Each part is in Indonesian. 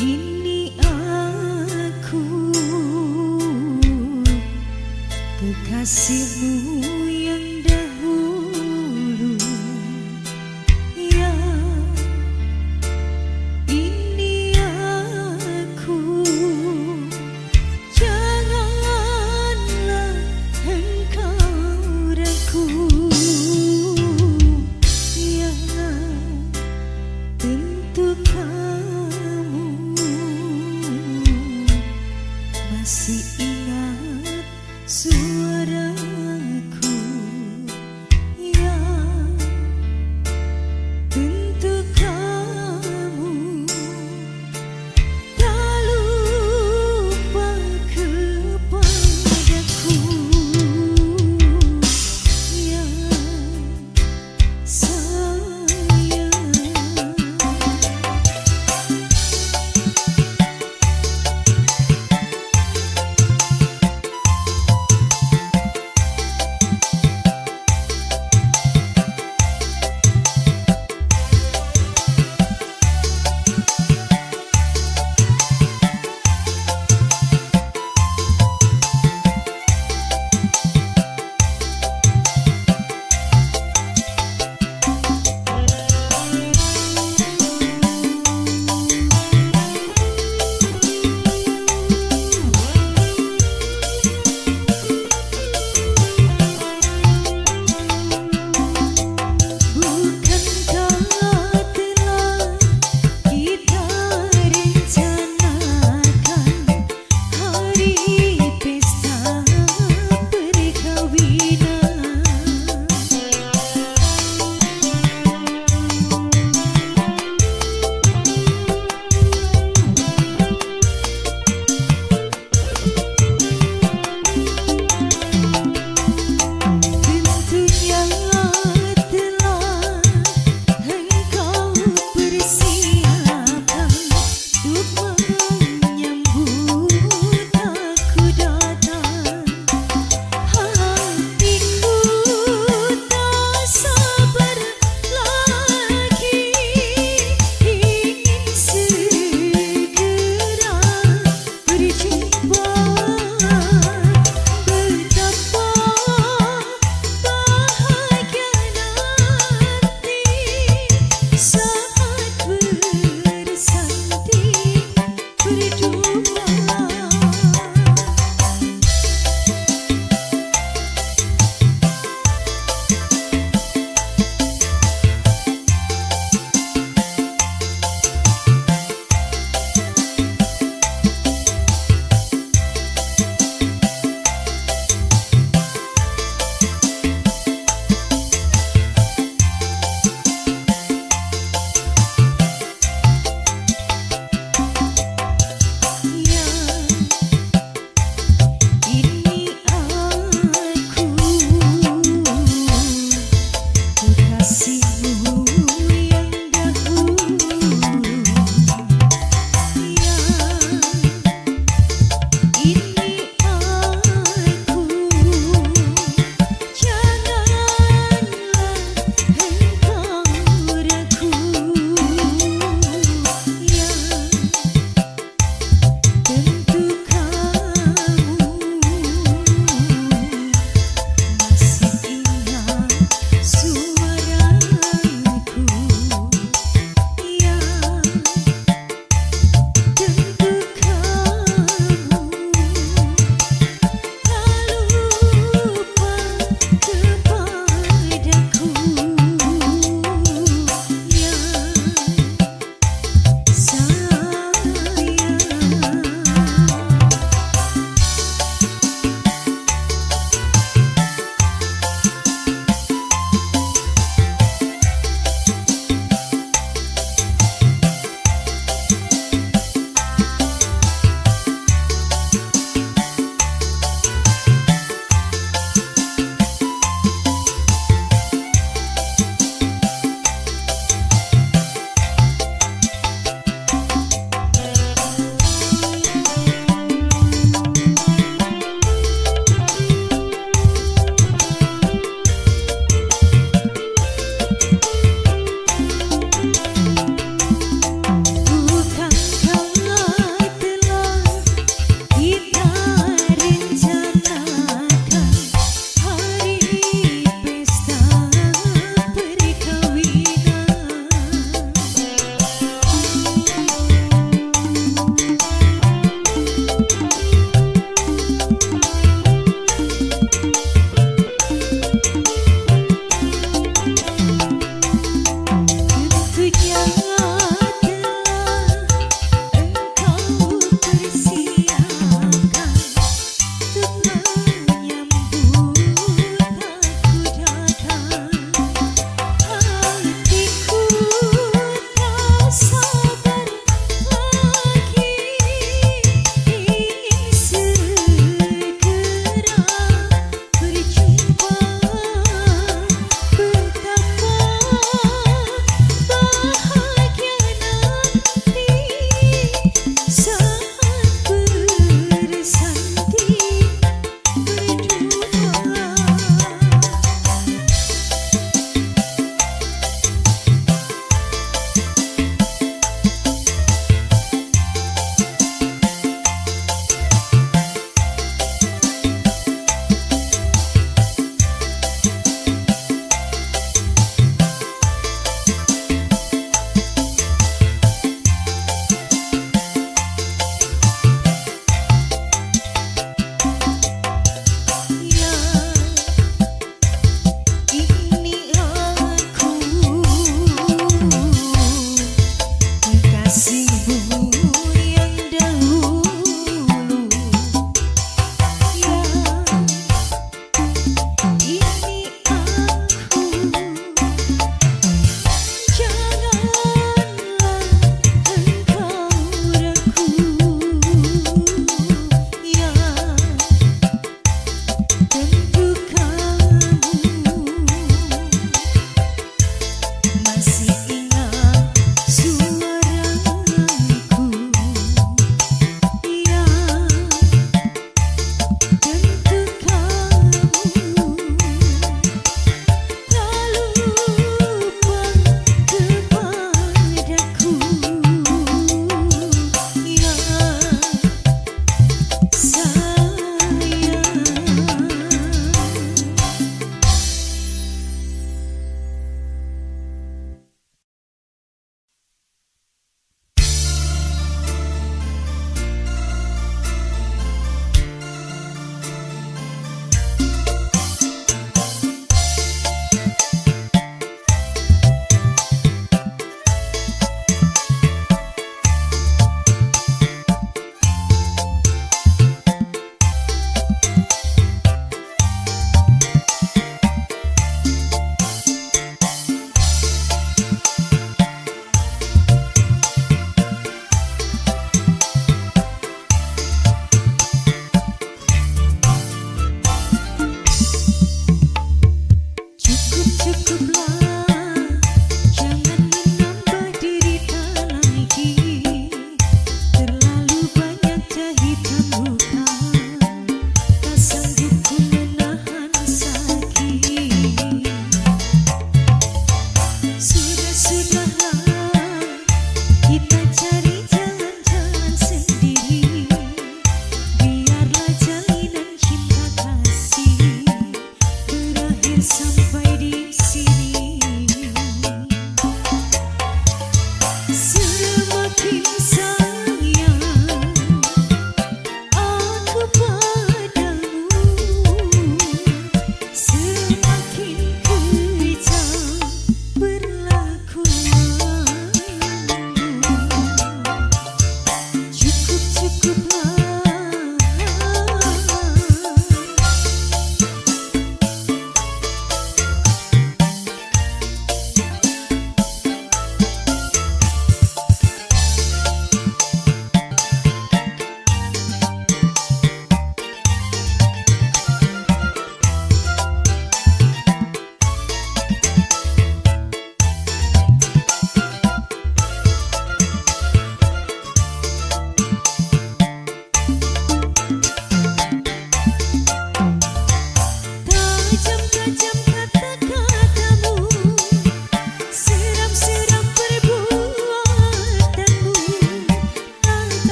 Ini aku Kekasihmu.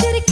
Thirukki